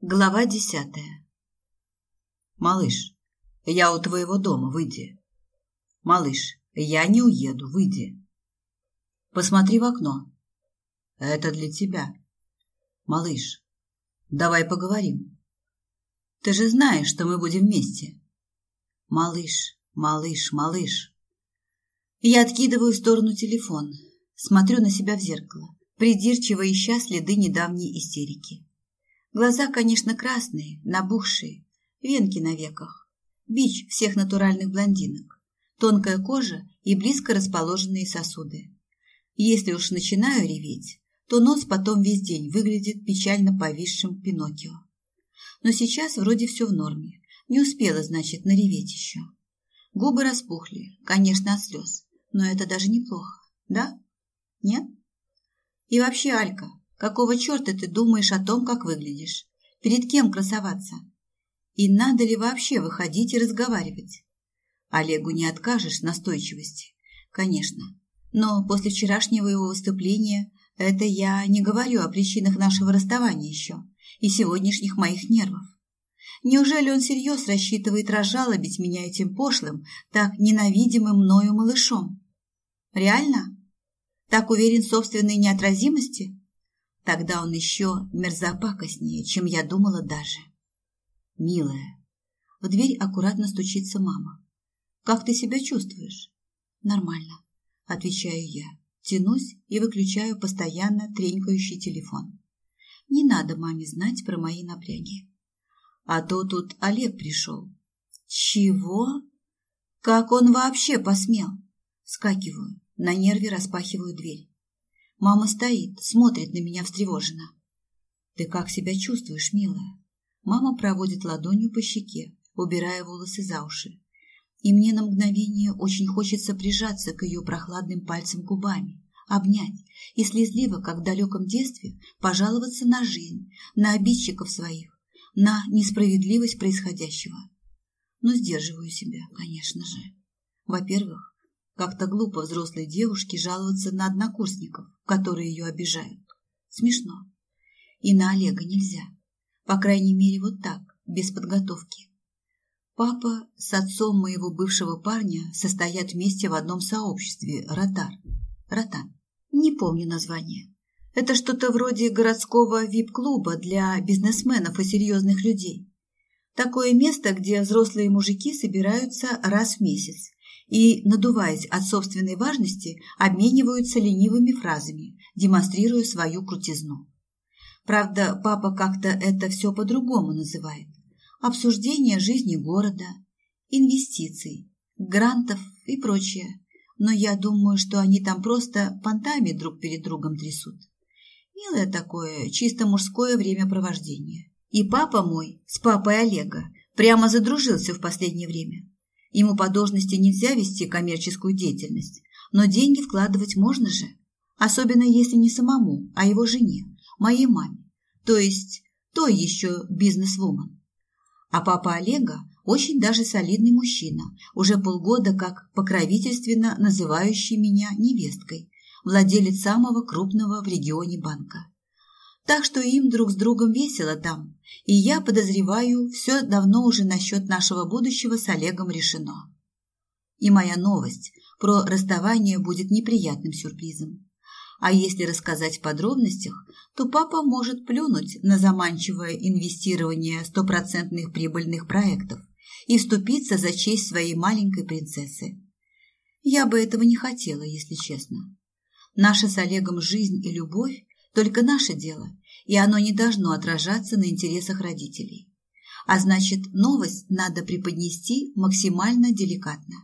Глава десятая. Малыш, я у твоего дома, выйди. Малыш, я не уеду, выйди. Посмотри в окно. Это для тебя. Малыш, давай поговорим. Ты же знаешь, что мы будем вместе. Малыш, малыш, малыш. Я откидываю в сторону телефон, смотрю на себя в зеркало, придирчиво ища следы недавней истерики. Глаза, конечно, красные, набухшие, венки на веках. Бич всех натуральных блондинок. Тонкая кожа и близко расположенные сосуды. Если уж начинаю реветь, то нос потом весь день выглядит печально повисшим Пиноккио. Но сейчас вроде все в норме. Не успела, значит, нареветь еще. Губы распухли, конечно, от слез. Но это даже неплохо, да? Нет? И вообще, Алька, Какого черта ты думаешь о том, как выглядишь? Перед кем красоваться? И надо ли вообще выходить и разговаривать? Олегу не откажешь настойчивости, конечно. Но после вчерашнего его выступления это я не говорю о причинах нашего расставания еще и сегодняшних моих нервов. Неужели он всерьез рассчитывает разжалобить меня этим пошлым, так ненавидимым мною малышом? Реально? Так уверен в собственной неотразимости? Тогда он еще мерзопакостнее, чем я думала даже. Милая, в дверь аккуратно стучится мама. Как ты себя чувствуешь? Нормально, отвечаю я. Тянусь и выключаю постоянно тренькающий телефон. Не надо маме знать про мои напряги. А то тут Олег пришел. Чего? Как он вообще посмел? Скакиваю, на нерве распахиваю дверь. Мама стоит, смотрит на меня встревоженно. «Ты как себя чувствуешь, милая?» Мама проводит ладонью по щеке, убирая волосы за уши. И мне на мгновение очень хочется прижаться к ее прохладным пальцам губами, обнять и слезливо, как в далеком детстве, пожаловаться на жизнь, на обидчиков своих, на несправедливость происходящего. Но сдерживаю себя, конечно же. Во-первых, как-то глупо взрослой девушке жаловаться на однокурсников, которые ее обижают. Смешно. И на Олега нельзя. По крайней мере, вот так, без подготовки. Папа с отцом моего бывшего парня состоят вместе в одном сообществе «Ротар». «Ротан». Не помню название. Это что-то вроде городского вип-клуба для бизнесменов и серьезных людей. Такое место, где взрослые мужики собираются раз в месяц и, надуваясь от собственной важности, обмениваются ленивыми фразами, демонстрируя свою крутизну. Правда, папа как-то это все по-другому называет. Обсуждение жизни города, инвестиций, грантов и прочее. Но я думаю, что они там просто понтами друг перед другом трясут. Милое такое, чисто мужское времяпровождение. И папа мой с папой Олега прямо задружился в последнее время. Ему по должности нельзя вести коммерческую деятельность, но деньги вкладывать можно же, особенно если не самому, а его жене, моей маме, то есть той еще бизнес-вумен. А папа Олега очень даже солидный мужчина, уже полгода как покровительственно называющий меня невесткой, владелец самого крупного в регионе банка. Так что им друг с другом весело там, и я подозреваю, все давно уже насчет нашего будущего с Олегом решено. И моя новость про расставание будет неприятным сюрпризом. А если рассказать в подробностях, то папа может плюнуть на заманчивое инвестирование стопроцентных прибыльных проектов и вступиться за честь своей маленькой принцессы. Я бы этого не хотела, если честно. Наша с Олегом жизнь и любовь только наше дело, и оно не должно отражаться на интересах родителей. А значит, новость надо преподнести максимально деликатно.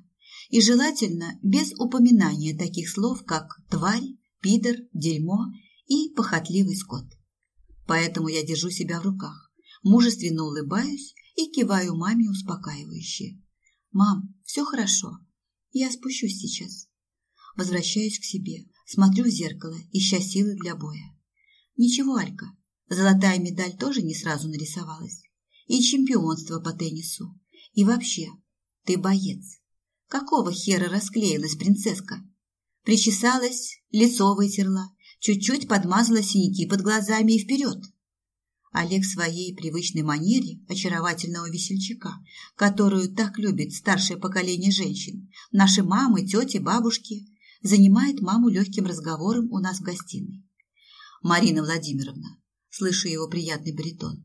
И желательно без упоминания таких слов, как «тварь», «пидор», «дерьмо» и «похотливый скот». Поэтому я держу себя в руках, мужественно улыбаюсь и киваю маме успокаивающе. «Мам, все хорошо. Я спущусь сейчас». Возвращаюсь к себе, смотрю в зеркало, ища силы для боя. Ничего, Алька, золотая медаль тоже не сразу нарисовалась. И чемпионство по теннису. И вообще, ты боец. Какого хера расклеилась принцесска? Причесалась, лицо вытерла, чуть-чуть подмазала синяки под глазами и вперед. Олег своей привычной манере очаровательного весельчака, которую так любит старшее поколение женщин, наши мамы, тети, бабушки, занимает маму легким разговором у нас в гостиной. Марина Владимировна, слышу его приятный баритон,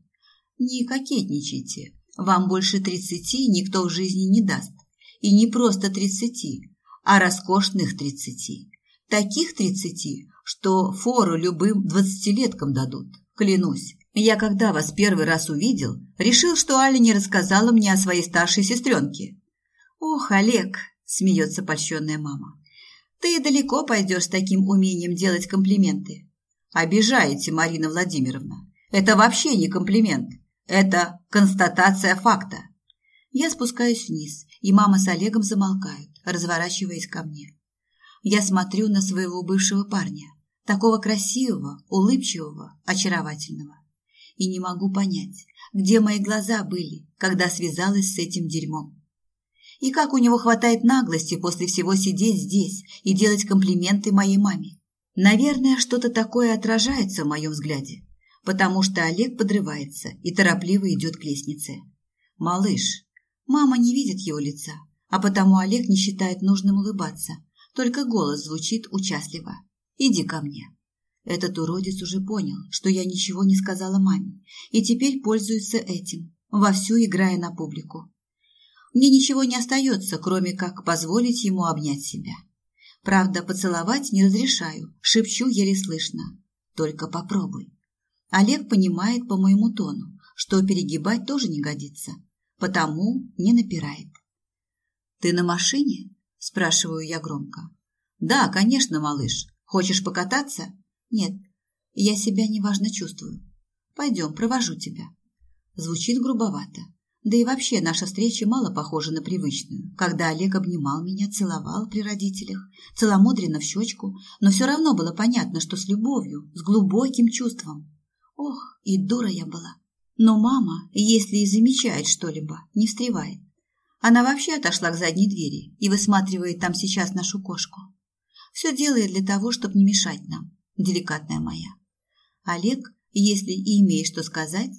не кокетничайте, вам больше тридцати никто в жизни не даст. И не просто тридцати, а роскошных тридцати. Таких тридцати, что фору любым двадцатилеткам дадут, клянусь. Я, когда вас первый раз увидел, решил, что Аля не рассказала мне о своей старшей сестренке. Ох, Олег, смеется польщенная мама, ты далеко пойдешь с таким умением делать комплименты. Обижаете, Марина Владимировна. Это вообще не комплимент. Это констатация факта. Я спускаюсь вниз, и мама с Олегом замолкают, разворачиваясь ко мне. Я смотрю на своего бывшего парня, такого красивого, улыбчивого, очаровательного и не могу понять, где мои глаза были, когда связалась с этим дерьмом. И как у него хватает наглости после всего сидеть здесь и делать комплименты моей маме. Наверное, что-то такое отражается в моем взгляде, потому что Олег подрывается и торопливо идет к лестнице. «Малыш». Мама не видит его лица, а потому Олег не считает нужным улыбаться, только голос звучит участливо. «Иди ко мне». Этот уродец уже понял, что я ничего не сказала маме, и теперь пользуется этим, вовсю играя на публику. Мне ничего не остается, кроме как позволить ему обнять себя. Правда, поцеловать не разрешаю, шепчу еле слышно. Только попробуй. Олег понимает по моему тону, что перегибать тоже не годится, потому не напирает. «Ты на машине?» – спрашиваю я громко. «Да, конечно, малыш. Хочешь покататься?» Нет, я себя неважно чувствую. Пойдем, провожу тебя. Звучит грубовато. Да и вообще наша встреча мало похожа на привычную, когда Олег обнимал меня, целовал при родителях, целомудренно в щечку, но все равно было понятно, что с любовью, с глубоким чувством. Ох, и дура я была. Но мама, если и замечает что-либо, не встревает. Она вообще отошла к задней двери и высматривает там сейчас нашу кошку. Все делает для того, чтобы не мешать нам деликатная моя. Олег, если и имеет что сказать,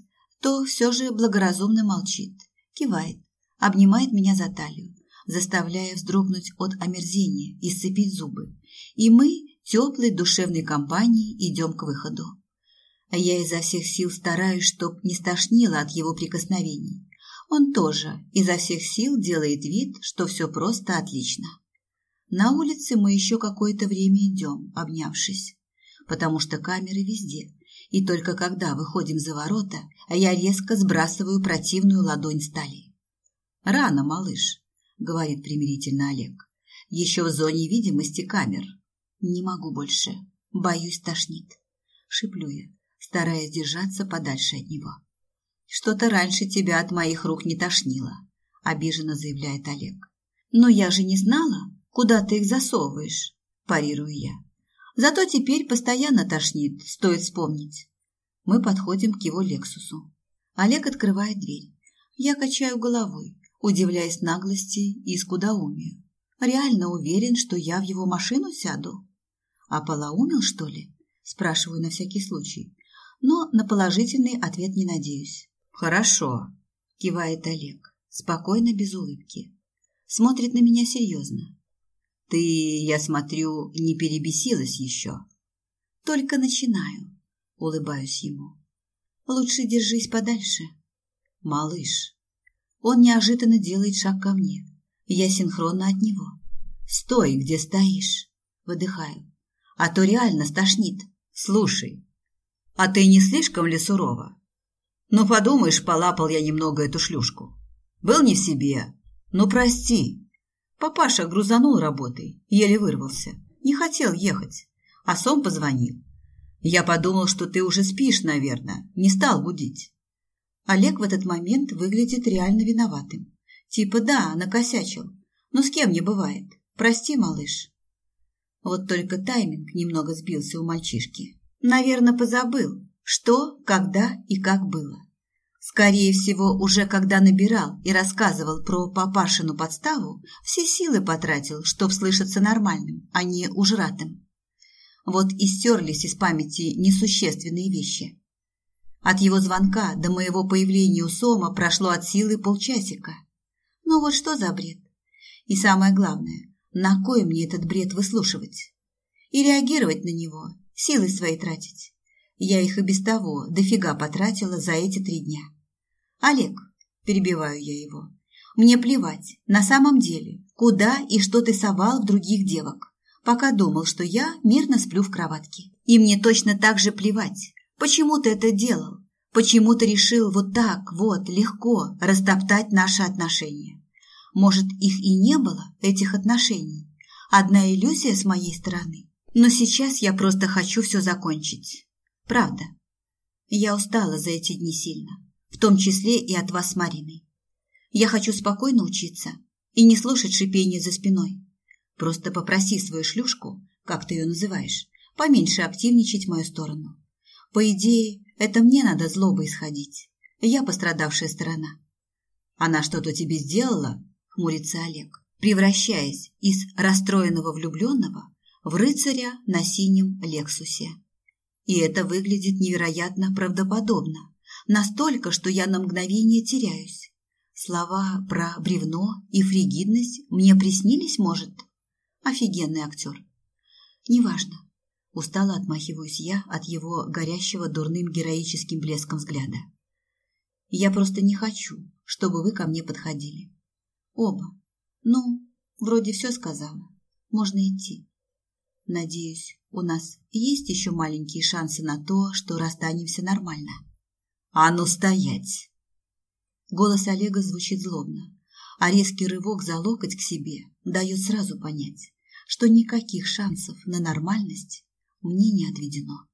то все же благоразумно молчит, кивает, обнимает меня за талию, заставляя вздрогнуть от омерзения и сцепить зубы. И мы, теплой душевной компанией, идем к выходу. Я изо всех сил стараюсь, чтоб не стошнило от его прикосновений. Он тоже изо всех сил делает вид, что все просто отлично. На улице мы еще какое-то время идем, обнявшись потому что камеры везде, и только когда выходим за ворота, я резко сбрасываю противную ладонь стали. «Рано, малыш», — говорит примирительно Олег. «Еще в зоне видимости камер. Не могу больше. Боюсь, тошнит». Шиплю я, стараясь держаться подальше от него. «Что-то раньше тебя от моих рук не тошнило», — обиженно заявляет Олег. «Но я же не знала, куда ты их засовываешь», – парирую я. Зато теперь постоянно тошнит, стоит вспомнить. Мы подходим к его Лексусу. Олег открывает дверь. Я качаю головой, удивляясь наглости и скудоумию. Реально уверен, что я в его машину сяду? А полоумел, что ли? Спрашиваю на всякий случай. Но на положительный ответ не надеюсь. Хорошо, кивает Олег, спокойно, без улыбки. Смотрит на меня серьезно. Ты, я смотрю, не перебесилась еще. Только начинаю, улыбаюсь ему. Лучше держись подальше. Малыш. Он неожиданно делает шаг ко мне. Я синхронно от него. Стой, где стоишь. Выдыхаю. А то реально стошнит. Слушай, а ты не слишком ли сурова? Ну, подумаешь, полапал я немного эту шлюшку. Был не в себе. Ну, прости. Папаша грузанул работой, еле вырвался. Не хотел ехать. А Сом позвонил. Я подумал, что ты уже спишь, наверное. Не стал будить. Олег в этот момент выглядит реально виноватым. Типа да, накосячил. Но с кем не бывает. Прости, малыш. Вот только тайминг немного сбился у мальчишки. Наверное, позабыл, что, когда и как было. Скорее всего, уже когда набирал и рассказывал про папашину подставу, все силы потратил, чтоб слышаться нормальным, а не ужратым. Вот и стерлись из памяти несущественные вещи. От его звонка до моего появления у Сома прошло от силы полчасика. Ну вот что за бред? И самое главное, на кой мне этот бред выслушивать? И реагировать на него, силы свои тратить. Я их и без того дофига потратила за эти три дня. Олег, перебиваю я его, мне плевать, на самом деле, куда и что ты совал в других девок, пока думал, что я мирно сплю в кроватке. И мне точно так же плевать, почему ты это делал, почему ты решил вот так вот легко растоптать наши отношения. Может, их и не было, этих отношений. Одна иллюзия с моей стороны. Но сейчас я просто хочу все закончить. Правда. Я устала за эти дни сильно, в том числе и от вас с Мариной. Я хочу спокойно учиться и не слушать шипения за спиной. Просто попроси свою шлюшку, как ты ее называешь, поменьше активничать в мою сторону. По идее, это мне надо злобой исходить. Я пострадавшая сторона. Она что-то тебе сделала? Хмурится Олег, превращаясь из расстроенного влюбленного в рыцаря на синем Лексусе. И это выглядит невероятно правдоподобно. Настолько, что я на мгновение теряюсь. Слова про бревно и фригидность мне приснились, может? Офигенный актер. Неважно. Устало отмахиваюсь я от его горящего дурным героическим блеском взгляда. Я просто не хочу, чтобы вы ко мне подходили. Оба. Ну, вроде все сказала. Можно идти. Надеюсь, у нас есть еще маленькие шансы на то, что расстанемся нормально. А ну стоять! Голос Олега звучит злобно, а резкий рывок за локоть к себе дает сразу понять, что никаких шансов на нормальность мне не отведено.